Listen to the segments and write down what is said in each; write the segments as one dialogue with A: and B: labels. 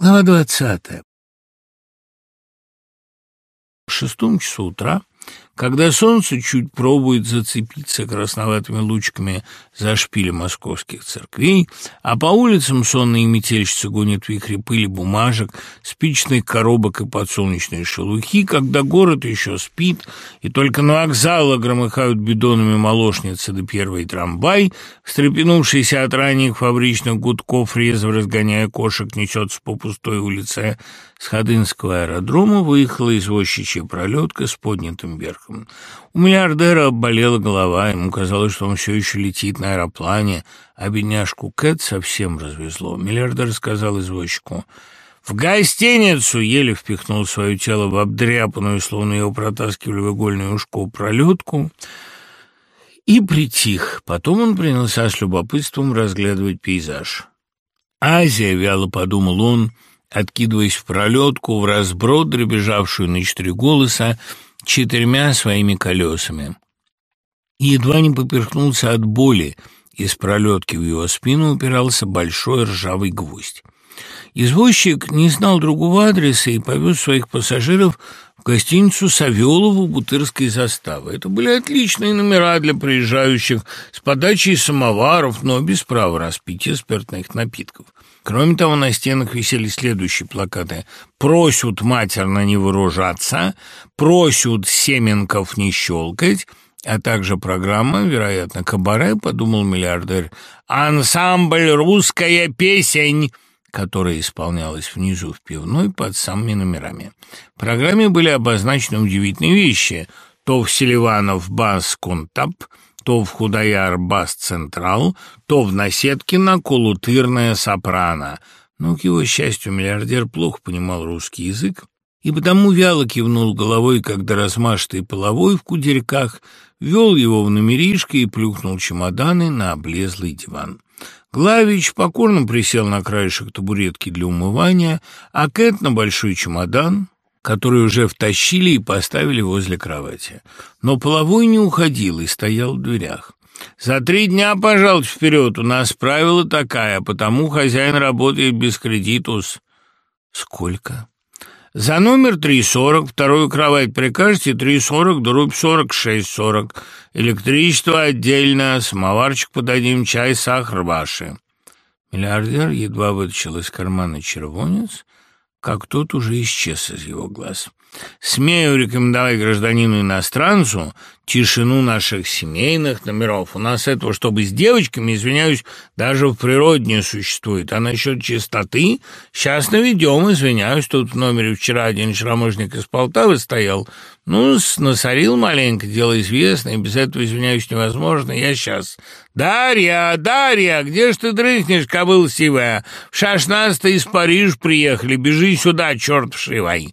A: Глава двадцатая. В шестом часу утра когда солнце чуть пробует зацепиться красноватыми лучками за шпили московских церквей, а по улицам сонные метельщицы гонят вихри пыли бумажек, спичных коробок и подсолнечной шелухи, когда город еще спит, и только на вокзала громыхают бидонами молочницы да первый трамвай, встрепенувшийся от ранних фабричных гудков, резво разгоняя кошек, несется по пустой улице с Ходынского аэродрома, выехала извозчичья пролетка с поднятым верхом воздухом. У миллиардера болела голова, ему казалось, что он все еще летит на аэроплане, а бедняжку Кэт совсем развезло. Миллиардер сказал извозчику, «В гостиницу!» еле впихнул свое тело в обдряпанную, словно его протаскивали в игольное ушко, пролетку, и притих. Потом он принялся с любопытством разглядывать пейзаж. «Азия», — вяло подумал он, откидываясь в пролетку, в разброд, дребезжавшую на четыре голоса, четырьмя своими колесами. Едва не поперхнулся от боли, из пролетки в его спину упирался большой ржавый гвоздь. Извозчик не знал другого адреса и повез своих пассажиров в гостиницу Савелову Бутырской заставы. Это были отличные номера для приезжающих с подачей самоваров, но без права распития спиртных напитков. Кроме того, на стенах висели следующие плакаты. «Просят матерно не вооружаться», «Просят семенков не щелкать», а также программа, вероятно, кабаре, подумал миллиардер, «Ансамбль «Русская песень», которая исполнялась внизу в пивной под самыми номерами. В программе были обозначены удивительные вещи. То в Селиванов бас Кунтап, то в Худаяр бас Централ, то в Наседкино Кулутырная сопрано. Но, к его счастью, миллиардер плохо понимал русский язык, и потому вяло кивнул головой, когда размашистый половой в кудерьках вел его в номеришко и плюхнул чемоданы на облезлый диван. Главич покорно присел на краешек табуретки для умывания, а Кэт на большой чемодан, который уже втащили и поставили возле кровати. Но половой не уходил и стоял в дверях. «За три дня, пожалуйста, вперед, у нас правило такая, потому хозяин работает без кредитус». «Сколько?» «За номер 3,40, вторую кровать прикажете, 3,40, дробь 46, 40. Электричество отдельно, самоварчик подадим, чай, сахар ваши». Миллиардер едва вытащил из кармана червонец как тот уже исчез из его глаз. Смею рекомендовать гражданину-иностранцу тишину наших семейных номеров. У нас этого, чтобы с девочками, извиняюсь, даже в природе не существует. А насчет чистоты сейчас наведем, извиняюсь. Тут в номере вчера один шрамыжник из Полтавы стоял. Ну, насорил маленько, дело известное, без этого, извиняюсь, невозможно. Я сейчас. Дарья, Дарья, где ж ты дрыхнешь, кобыл сивая? В шестнадцатый из Парижа приехали, бежи сюда, черт вшивай.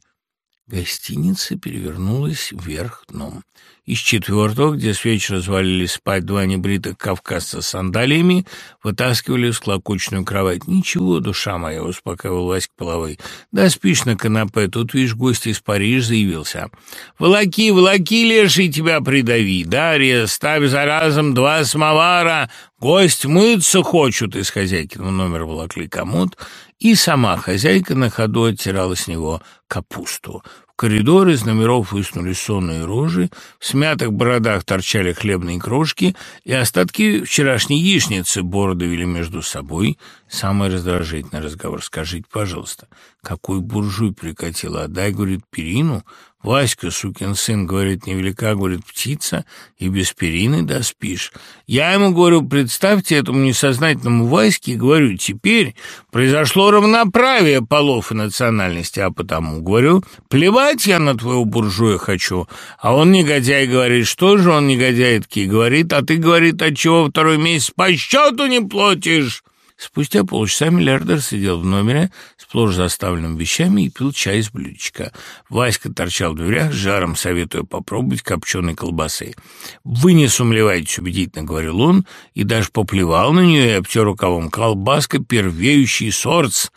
A: Гостиница перевернулась вверх дном. Из четвертого, где с вечера звалились спать два небритых кавказца с сандалиями, вытаскивали склокочную кровать. «Ничего, душа моя», — успокаивал Васька Половой. «Да спишь на канапе, тут, видишь, гость из Парижа заявился. Волоки, волоки, леший, тебя придави. Дарья, ставь за разом два самовара, гость мыться хочет». Из хозяйкиного номера волокли комод, и сама хозяйка на ходу оттирала с него капусту. В коридор из номеров высунулись сонные рожи, в смятых бородах торчали хлебные крошки, и остатки вчерашней яичницы бороды вели между собой. Самый раздражительный разговор. «Скажите, пожалуйста, какой буржуй прикатил? Отдай, — говорит, — перину. Васька, сукин сын, говорит, невелика, говорит, птица, и без перины да спишь. Я ему говорю, представьте этому несознательному Ваське, говорю, теперь произошло равноправие полов и национальности, а потому, говорю, плевать я на твоего буржуя хочу. А он, негодяй, говорит, что же он, негодяй, говорит, а ты, говорит, отчего второй месяц по счету не платишь? Спустя полчаса миллиардер сидел в номере, сплошь заставленным вещами, и пил чай из блюдечка. Васька торчал в дверях, с жаром советуя попробовать копченой колбасы. «Вы не сумлеваетесь», — убедительно говорил он, и даже поплевал на нее и обтер рукавом. «Колбаска — первеющий сорт!»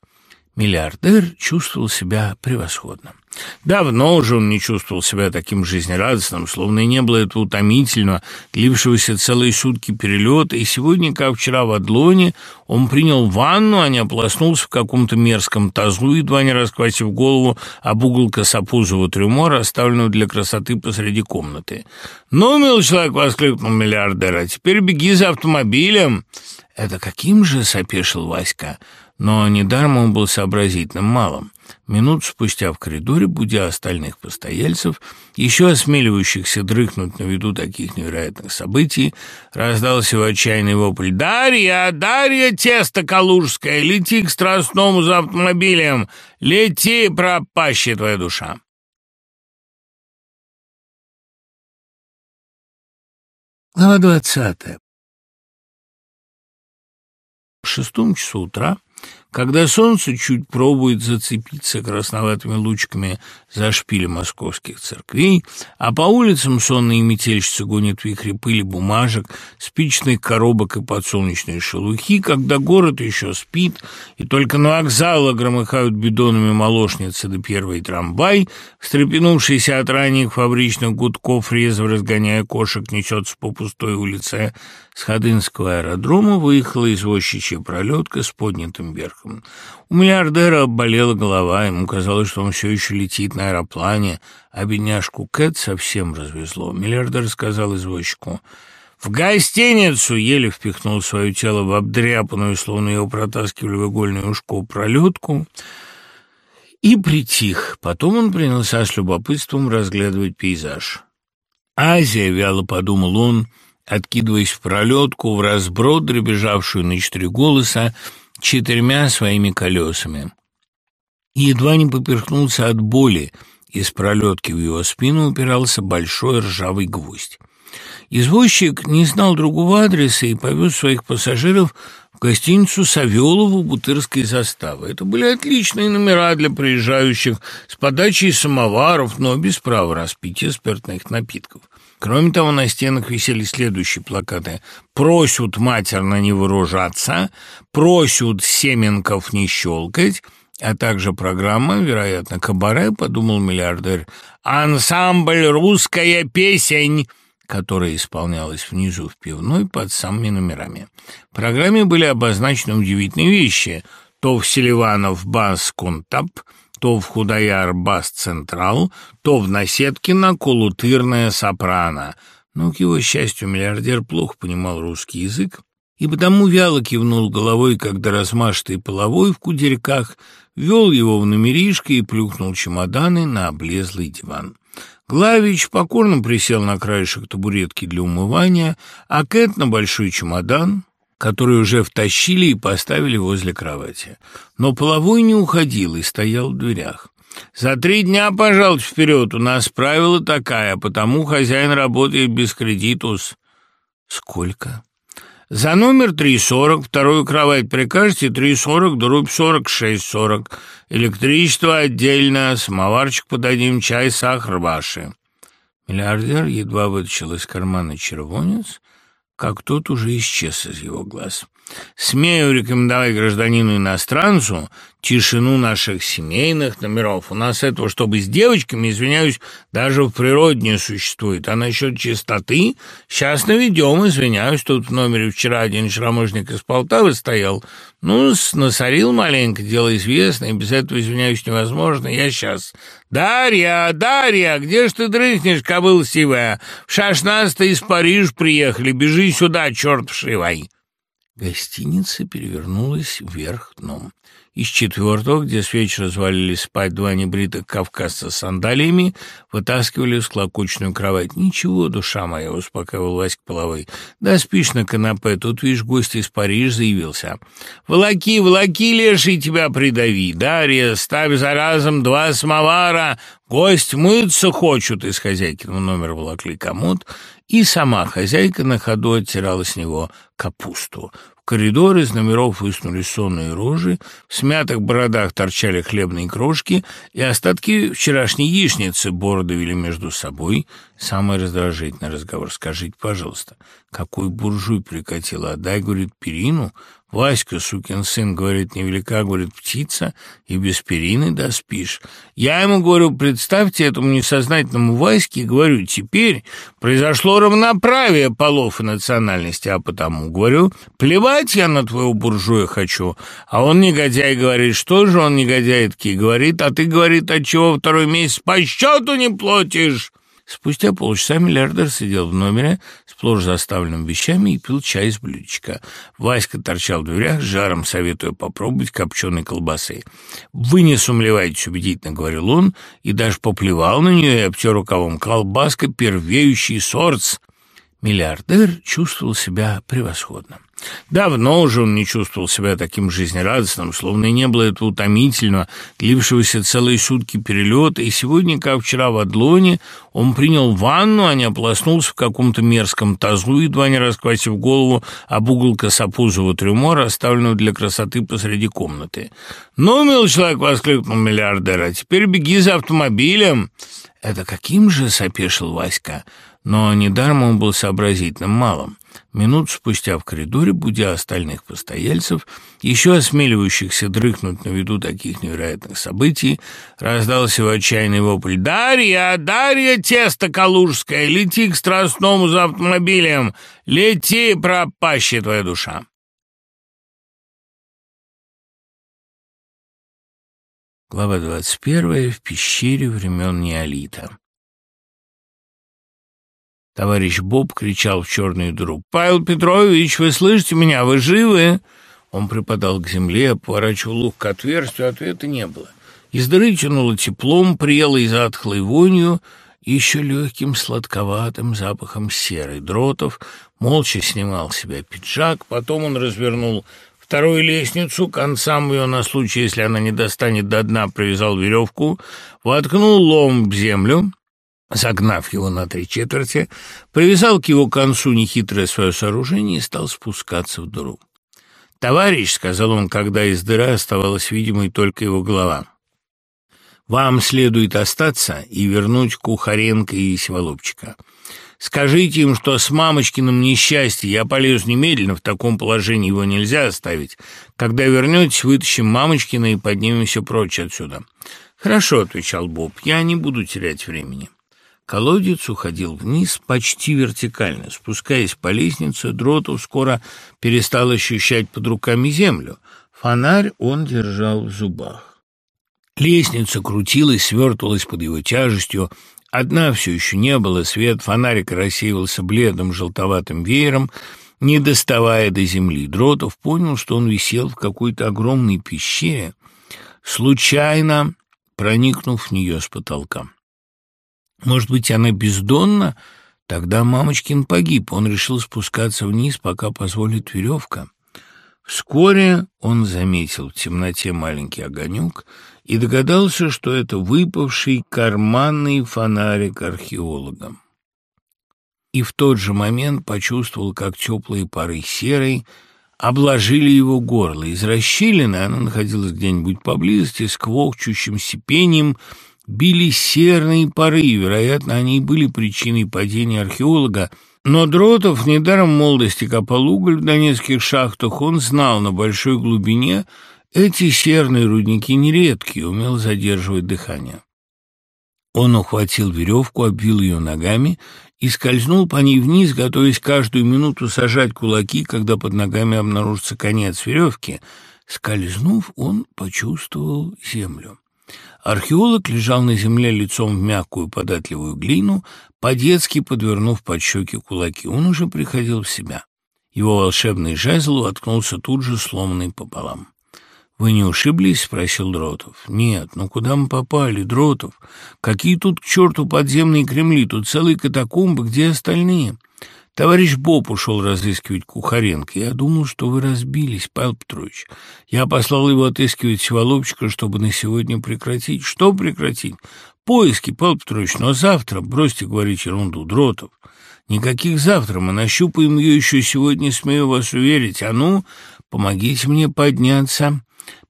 A: Миллиардер чувствовал себя превосходно. Давно уже он не чувствовал себя таким жизнерадостным, словно и не было этого утомительного, длившегося целые сутки перелета, и сегодня, как вчера в Адлоне, он принял ванну, а не ополоснулся в каком-то мерзком тазу, едва не расквасив голову об угол косопузого трюмо, расставленного для красоты посреди комнаты. «Ну, милый человек!» — воскликнул миллиардер. «А теперь беги за автомобилем!» «Это каким же?» — сопешил Васька. Но недаром он был сообразительным малым. Минут спустя в коридоре, будя остальных постояльцев, еще осмеливающихся дрыхнуть на виду таких невероятных событий, раздался его отчаянный вопль «Дарья! Дарья, тесто калужское! Лети к Страстному за автомобилем! Лети, пропащая твоя душа!» Глава двадцатая. В шестом часу утра когда солнце чуть пробует зацепиться красноватыми лучками за шпили московских церквей, а по улицам сонные метельщицы гонят вихри пыли бумажек, спичных коробок и подсолнечной шелухи, когда город еще спит, и только на вокзала громыхают бидонами молочницы до первый трамвай, встрепенувшийся от ранних фабричных гудков, резво разгоняя кошек, несется по пустой улице с Ходынского аэродрома, выехала извозчичья пролетка с поднятым верхом верхом. У миллиардера болела голова, ему казалось, что он все еще летит на аэроплане, а бедняжку Кэт совсем развезло. Миллиардер сказал извозчику «В гостиницу!» еле впихнул свое тело в обдряпанную, словно его протаскивали в игольное ушко, пролетку и притих. Потом он принялся с любопытством разглядывать пейзаж. «Азия!» — вяло подумал он, откидываясь в пролетку, в разброд, дребезжавшую на четыре голоса, четырьмя своими колесами. И едва не поперхнулся от боли, из пролетки в его спину упирался большой ржавый гвоздь. Извозчик не знал другого адреса и повез своих пассажиров в гостиницу Савелову Бутырской заставы. Это были отличные номера для приезжающих с подачей самоваров, но без права распития спиртных напитков. Кроме того, на стенах висели следующие плакаты. «Просят матерно не выражаться», «Просят Семенков не щелкать», а также программа, вероятно, кабаре, подумал миллиардер, «Ансамбль «Русская песень», которая исполнялась внизу в пивной под самыми номерами. В программе были обозначены удивительные вещи. То в Селиванов бас Контап, то в Худаяр бас Централ, то в Насеткино Колутырная сопрано. Но, к его счастью, миллиардер плохо понимал русский язык, и потому вяло кивнул головой, когда размашистый половой в кудерьках вел его в номеришко и плюхнул чемоданы на облезлый диван. Главич покорно присел на краешек табуретки для умывания, а Кэт на большой чемодан, который уже втащили и поставили возле кровати. Но половой не уходил и стоял в дверях. «За три дня, пожалуйста, вперед, у нас правило такая, потому хозяин работает без кредитус». «Сколько?» За номер 3,40, вторую кровать прикажете 3,40, дробь 40, 6,40. Электричество отдельно, самоварчик подадим, чай, сахар ваши. Миллиардер едва вытащил из кармана червонец, как тот уже исчез из его глаз. Смею рекомендовать гражданину-иностранцу тишину наших семейных номеров. У нас этого, чтобы с девочками, извиняюсь, даже в природе не существует. А насчет чистоты сейчас наведем, извиняюсь. Тут в номере вчера один шрамыжник из Полтавы стоял. Ну, насорил маленько, дело известное, без этого, извиняюсь, невозможно. Я сейчас... «Дарья, Дарья, где ж ты дрыхнешь, кобыл сивая? В шестнадцатый из Парижа приехали, бежи сюда, черт вшивай!» Гостиница перевернулась вверх дном. Из четвертого, где с вечера звалились спать два небритых кавказца с сандалиями, вытаскивали склокочную кровать. «Ничего, душа моя», — успокаивал Васька Половой. «Да спишь на канапе, тут, видишь, гость из Парижа заявился. Волоки, волоки, леший, тебя придави. Дарья, ставь за разом два самовара, гость мыться хочет». Из хозяйкиного номера волокли комод, и сама хозяйка на ходу оттирала с него капусту. В коридор из номеров высунули сонные рожи, в смятых бородах торчали хлебные крошки, и остатки вчерашней яичницы бороды вели между собой. Самый раздражительный разговор. «Скажите, пожалуйста, Какой буржуй прикатил, отдай, говорит, перину. Васька, сукин сын, говорит, невелика, говорит, птица, и без перины доспишь. Я ему говорю, представьте этому несознательному Ваське, говорю, теперь произошло равноправие полов и национальности, а потому, говорю, плевать я на твоего буржуя хочу. А он, негодяй, говорит, что же он, негодяй, таки, говорит, а ты, говорит, отчего второй месяц по счету не платишь? Спустя полчаса миллиардер сидел в номере, сплошь заставленным вещами, и пил чай из блюдечка. Васька торчал в дверях, с жаром советуя попробовать копченой колбасы. «Вы не сумлеваетесь», — убедительно говорил он, и даже поплевал на нее и обтер рукавом. «Колбаска — первеющий сорт». Миллиардер чувствовал себя превосходно. Давно уже он не чувствовал себя таким жизнерадостным, словно и не было этого утомительного, длившегося целые сутки перелета, и сегодня, как вчера в Адлоне, он принял ванну, а не ополоснулся в каком-то мерзком тазу, едва не расквасив голову об угол косопузого трюмора, оставленного для красоты посреди комнаты. «Ну, милый человек!» — воскликнул миллиардер. «А теперь беги за автомобилем!» «Это каким же?» — сопешил Васька. Но недаром он был сообразительным малым. Минут спустя в коридоре, будя остальных постояльцев, еще осмеливающихся дрыхнуть на виду таких невероятных событий, раздался его отчаянный вопль «Дарья! Дарья, тесто калужское! Лети к Страстному за автомобилем! Лети, пропащая твоя душа!» Глава двадцать первая. В пещере времен неолита. Товарищ Боб кричал в черную дыру. «Павел Петрович, вы слышите меня? Вы живы?» Он припадал к земле, поворачивал лук к отверстию, ответа не было. Из дыры тянуло теплом, прело и затхлой вонью, еще легким сладковатым запахом серы. Дротов молча снимал с себя пиджак, потом он развернул вторую лестницу, концам ее на случай, если она не достанет до дна, привязал веревку, воткнул лом в землю, Загнав его на три четверти, привязал к его концу нехитрое свое сооружение и стал спускаться в дыру. «Товарищ», — сказал он, когда из дыры оставалась видимой только его голова, — «вам следует остаться и вернуть Кухаренко и Сиволобчика. Скажите им, что с мамочкиным несчастьем я полезу немедленно, в таком положении его нельзя оставить. Когда вернетесь, вытащим мамочкина и поднимемся прочь отсюда». «Хорошо», — отвечал Боб, — «я не буду терять времени». Колодец уходил вниз почти вертикально. Спускаясь по лестнице, Дротов скоро перестал ощущать под руками землю. Фонарь он держал в зубах. Лестница крутилась, свертывалась под его тяжестью. Одна все еще не было, свет фонарика рассеивался бледным желтоватым веером, не доставая до земли. Дротов понял, что он висел в какой-то огромной пещере, случайно проникнув в нее с потолка. Может быть, она бездонна? Тогда мамочкин погиб. Он решил спускаться вниз, пока позволит веревка. Вскоре он заметил в темноте маленький огонек и догадался, что это выпавший карманный фонарик археолога. И в тот же момент почувствовал, как теплые пары серой обложили его горло. Из расщелины она находилась где-нибудь поблизости с квохчущим сипением — били серные пары, вероятно, они и были причиной падения археолога, но Дротов недаром молодости копал уголь в донецких шахтах, он знал на большой глубине, эти серные рудники нередкие, умел задерживать дыхание. Он ухватил веревку, обвил ее ногами и скользнул по ней вниз, готовясь каждую минуту сажать кулаки, когда под ногами обнаружится конец веревки. Скользнув, он почувствовал землю. Археолог лежал на земле лицом в мягкую податливую глину, по-детски подвернув под щеки кулаки. Он уже приходил в себя. Его волшебный жезл воткнулся тут же, сломанный пополам. «Вы не ушиблись?» — спросил Дротов. «Нет, ну куда мы попали, Дротов? Какие тут к черту подземные Кремли? Тут целые катакомбы, где остальные?» Товарищ Боб ушел разыскивать Кухаренко. Я думал, что вы разбились, Павел Петрович. Я послал его отыскивать Сиволобчика, чтобы на сегодня прекратить. Что прекратить? Поиски, Павел Петрович, но завтра, бросьте говорить ерунду, Дротов. Никаких завтра, мы нащупаем ее еще сегодня, смею вас уверить. А ну, помогите мне подняться.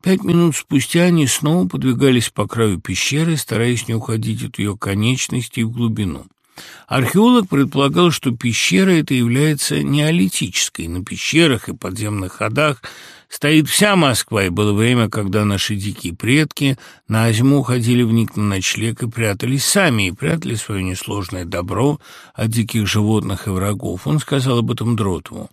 A: Пять минут спустя они снова подвигались по краю пещеры, стараясь не уходить от ее конечности в глубину. Археолог предполагал, что пещера эта является неолитической. На пещерах и подземных ходах стоит вся Москва, и было время, когда наши дикие предки на зиму уходили в них на ночлег и прятались сами, и прятали свое несложное добро от диких животных и врагов. Он сказал об этом Дротову.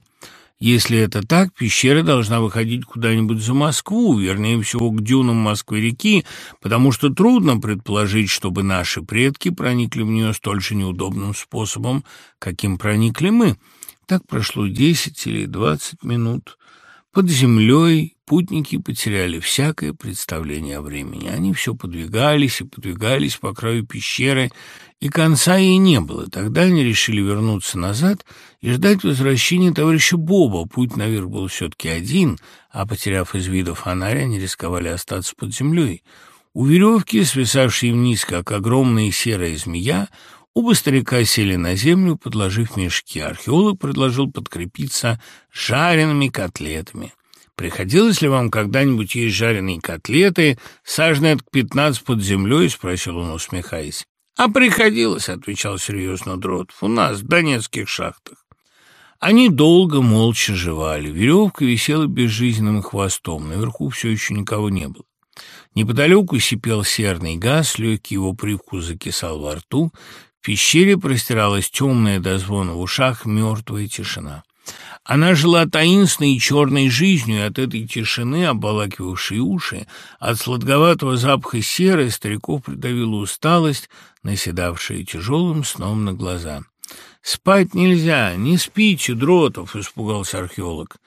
A: Если это так, пещера должна выходить куда-нибудь за Москву, вернее всего к дюнам Москвы-реки, потому что трудно предположить, чтобы наши предки проникли в нее столь же неудобным способом, каким проникли мы. Так прошло десять или двадцать минут. Под землей путники потеряли всякое представление о времени. Они все подвигались и подвигались по краю пещеры, и конца ей не было. Тогда они решили вернуться назад и ждать возвращения товарища Боба. Путь наверх был все-таки один, а, потеряв из вида фонарь, они рисковали остаться под землей. У веревки, свисавшей вниз, как огромная серая змея, Оба старика сели на землю, подложив мешки. Археолог предложил подкрепиться жареными котлетами. «Приходилось ли вам когда-нибудь есть жареные котлеты, саженные к пятнадцать под землей?» — спросил он, усмехаясь. «А приходилось», — отвечал серьезно Дротов, — «у нас, в донецких шахтах». Они долго молча жевали. Веревка висела безжизненным хвостом. Наверху все еще никого не было. Неподалеку сипел серный газ, легкий его привкус закисал во рту, пещере простиралась темная до звона в ушах мертвая тишина. Она жила таинственной и черной жизнью, и от этой тишины, обволакивавшей уши, от сладковатого запаха серы стариков придавила усталость, наседавшая тяжелым сном на глаза. «Спать нельзя, не спите, Дротов!» — испугался археолог.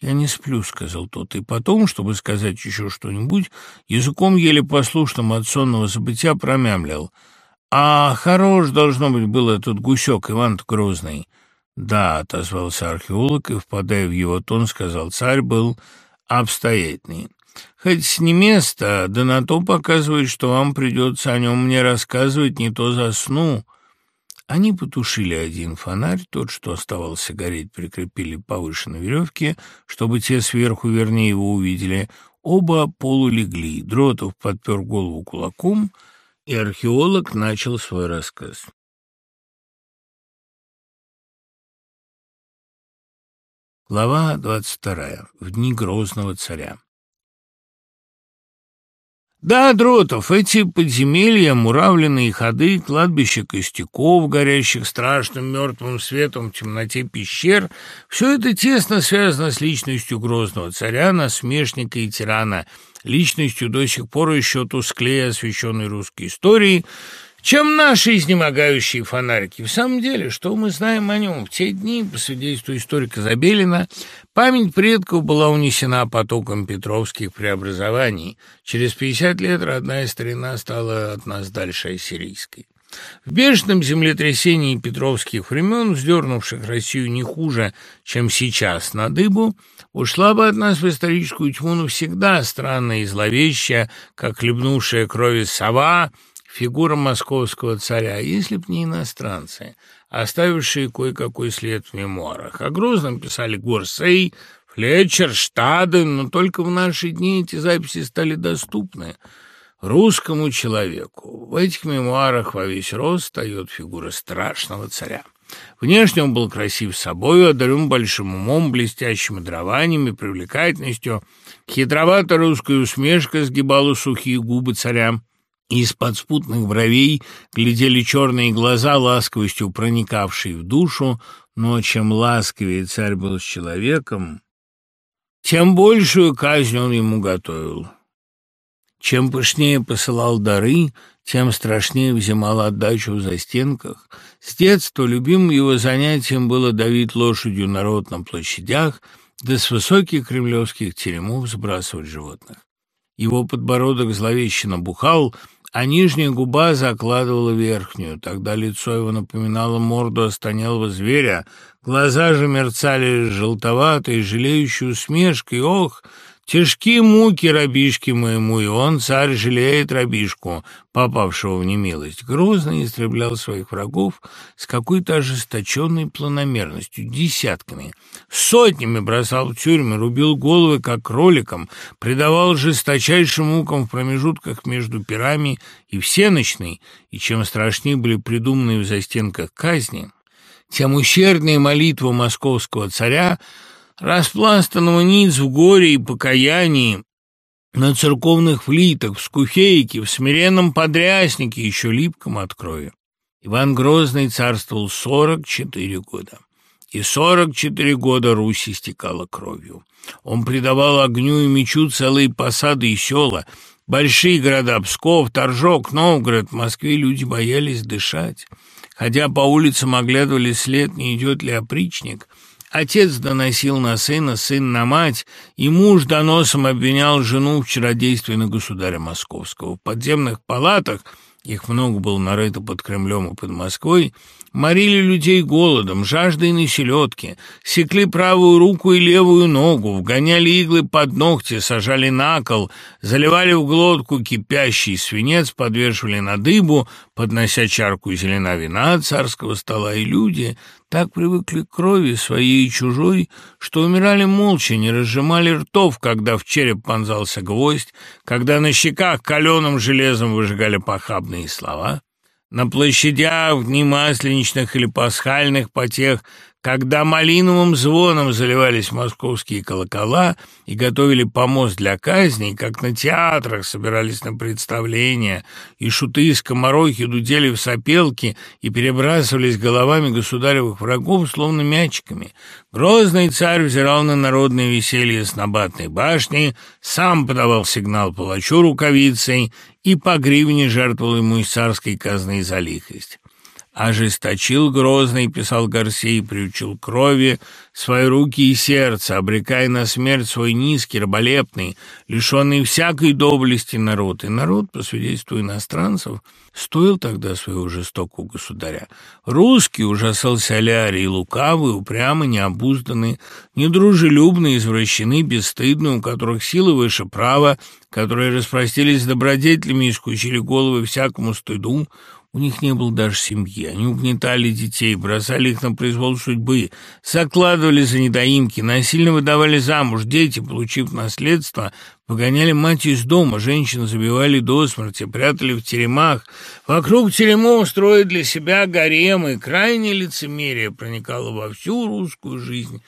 A: «Я не сплю», — сказал тот, и потом, чтобы сказать еще что-нибудь, языком еле послушным от сонного забытия промямлил — «А хорош, должно быть, был этот гусек Иван Грозный». «Да», — отозвался археолог, и, впадая в его тон, сказал, «царь был обстоятельный». «Хоть не место, да на то показывает, что вам придется о нем мне рассказывать, не то засну». Они потушили один фонарь, тот, что оставался гореть, прикрепили повыше на веревке, чтобы те сверху вернее его увидели. Оба полулегли. Дротов подпер голову кулаком — и археолог начал свой рассказ. Глава двадцать вторая. В дни грозного царя. Да, Дротов, эти подземелья, муравленные ходы, кладбища костяков, горящих страшным мертвым светом в темноте пещер, все это тесно связано с личностью грозного царя, насмешника и тирана, личностью до сих пор еще тусклее освещенной русской истории, чем наши изнемогающие фонарики. В самом деле, что мы знаем о нем? В те дни, по свидетельству историка Забелина, память предков была унесена потоком петровских преобразований. Через 50 лет родная старина стала от нас дальше ассирийской. В бешеном землетрясении петровских времен, вздернувших Россию не хуже, чем сейчас на дыбу, ушла бы от нас в историческую тьму навсегда, странная и зловещая, как хлебнувшая крови сова — фигура московского царя, если б не иностранцы, оставившие кое-какой след в мемуарах. О Грозном писали Горсей, Флетчер, Штаден, но только в наши дни эти записи стали доступны русскому человеку. В этих мемуарах во весь рост встает фигура страшного царя. Внешне он был красив собой, одарен большим умом, блестящими дрованиями, привлекательностью. Хитроватая русская усмешка сгибала сухие губы царя. Из-под спутных бровей глядели черные глаза, ласковостью проникавшие в душу, но чем ласковее царь был с человеком, тем большую казнь он ему готовил. Чем пышнее посылал дары, тем страшнее взимал отдачу в застенках. С детства любимым его занятием было давить лошадью народ на площадях, да с высоких кремлевских теремов сбрасывать животных. Его подбородок зловеще набухал — а нижняя губа закладывала верхнюю. Тогда лицо его напоминало морду останелого зверя, глаза же мерцали желтоватой, жалеющей усмешкой. Ох, Тяжкие муки рабишки моему, и он, царь, жалеет рабишку, попавшего в немилость. Грозно истреблял своих врагов с какой-то ожесточенной планомерностью, десятками. Сотнями бросал в тюрьмы, рубил головы, как кроликом, предавал жесточайшим мукам в промежутках между пирами и всеночной, и чем страшнее были придуманные в застенках казни, тем усерднее молитва московского царя распластанного ниц в горе и покаянии, на церковных флитах, в скуфейке, в смиренном подряснике, еще липком от крови. Иван Грозный царствовал сорок четыре года. И сорок четыре года Русь истекала кровью. Он придавал огню и мечу целые посады и села. Большие города Псков, Торжок, Новгород, в Москве люди боялись дышать. Хотя по улицам оглядывали след, не идет ли опричник — Отец доносил на сына, сын на мать, и муж доносом обвинял жену в чародействе на государя Московского. В подземных палатах, их много было нарыто под Кремлем и под Москвой, морили людей голодом, жаждой на селедке, секли правую руку и левую ногу, вгоняли иглы под ногти, сажали на кол, заливали в глотку кипящий свинец, подвешивали на дыбу, поднося чарку зелена вина царского стола, и люди так привыкли к крови, своей и чужой, что умирали молча, не разжимали ртов, когда в череп понзался гвоздь, когда на щеках каленым железом выжигали похабные слова. На площадях, в дни масленичных или пасхальных потех когда малиновым звоном заливались московские колокола и готовили помост для казней, как на театрах собирались на представления, и шуты и скоморохи дудели в сопелки и перебрасывались головами государевых врагов, словно мячиками. Грозный царь взирал на народное веселье с набатной башни, сам подавал сигнал палачу рукавицей и по гривне жертвовал ему из царской казны за лихость. Ожесточил грозный, писал Гарсей, приучил крови свои руки и сердце, обрекая на смерть свой низкий, раболепный, лишенный всякой доблести народ. И народ, по свидетельству иностранцев, стоил тогда своего жестокого государя. Русский ужасался Алярии, лукавый, упрямый, необузданный, недружелюбный, извращены, бесстыдны, у которых силы выше права, которые распростились с добродетелями и скучили головы всякому стыду, у них не было даже семьи. Они угнетали детей, бросали их на произвол судьбы, закладывали за недоимки, насильно выдавали замуж. Дети, получив наследство, выгоняли мать из дома, женщин забивали до смерти, прятали в теремах. Вокруг теремов строили для себя гаремы. Крайнее лицемерие проникало во всю русскую жизнь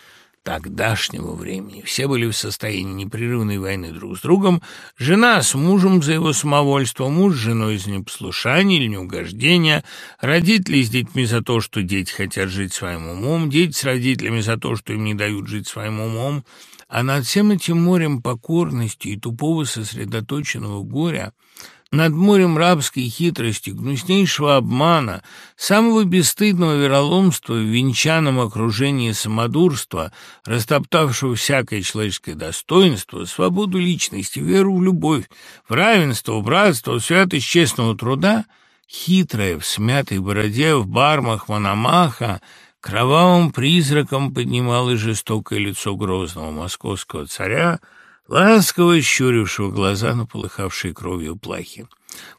A: тогдашнего времени. Все были в состоянии непрерывной войны друг с другом. Жена с мужем за его самовольство, муж с женой за непослушание или неугождения, родители с детьми за то, что дети хотят жить своим умом, дети с родителями за то, что им не дают жить своим умом. А над всем этим морем покорности и тупого сосредоточенного горя – над морем рабской хитрости, гнуснейшего обмана, самого бесстыдного вероломства в венчанном окружении самодурства, растоптавшего всякое человеческое достоинство, свободу личности, веру в любовь, в равенство, в братство, в святость честного труда, хитрая в смятой бороде, в бармах Мономаха, кровавым призраком поднимало жестокое лицо грозного московского царя, ласково щурившего глаза на полыхавшие кровью плахи.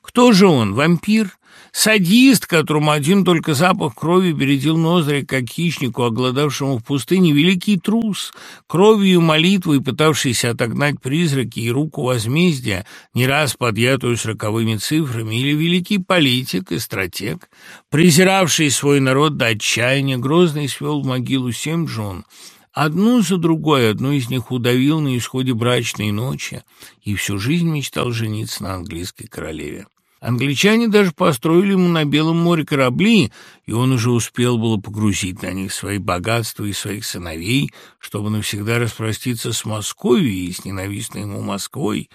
A: Кто же он, вампир? Садист, которому один только запах крови бередил ноздри, как хищнику, оголодавшему в пустыне, великий трус, кровью молитвой пытавшийся отогнать призраки и руку возмездия, не раз подъятую сороковыми цифрами, или великий политик и стратег, презиравший свой народ до отчаяния, грозный свел в могилу семь жен — Одну за другой, одну из них удавил на исходе брачной ночи и всю жизнь мечтал жениться на английской королеве. Англичане даже построили ему на Белом море корабли, и он уже успел было погрузить на них свои богатства и своих сыновей, чтобы навсегда распроститься с Москвой и с ненавистной ему Москвой,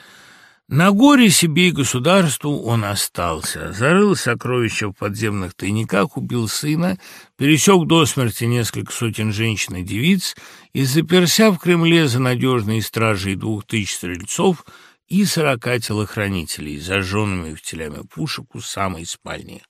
A: на горе себе и государству он остался, зарыл сокровища в подземных тайниках, убил сына, пересек до смерти несколько сотен женщин и девиц и, заперся в Кремле за надежные стражей двух тысяч стрельцов и сорока телохранителей, зажженными в телями пушек у самой спальни.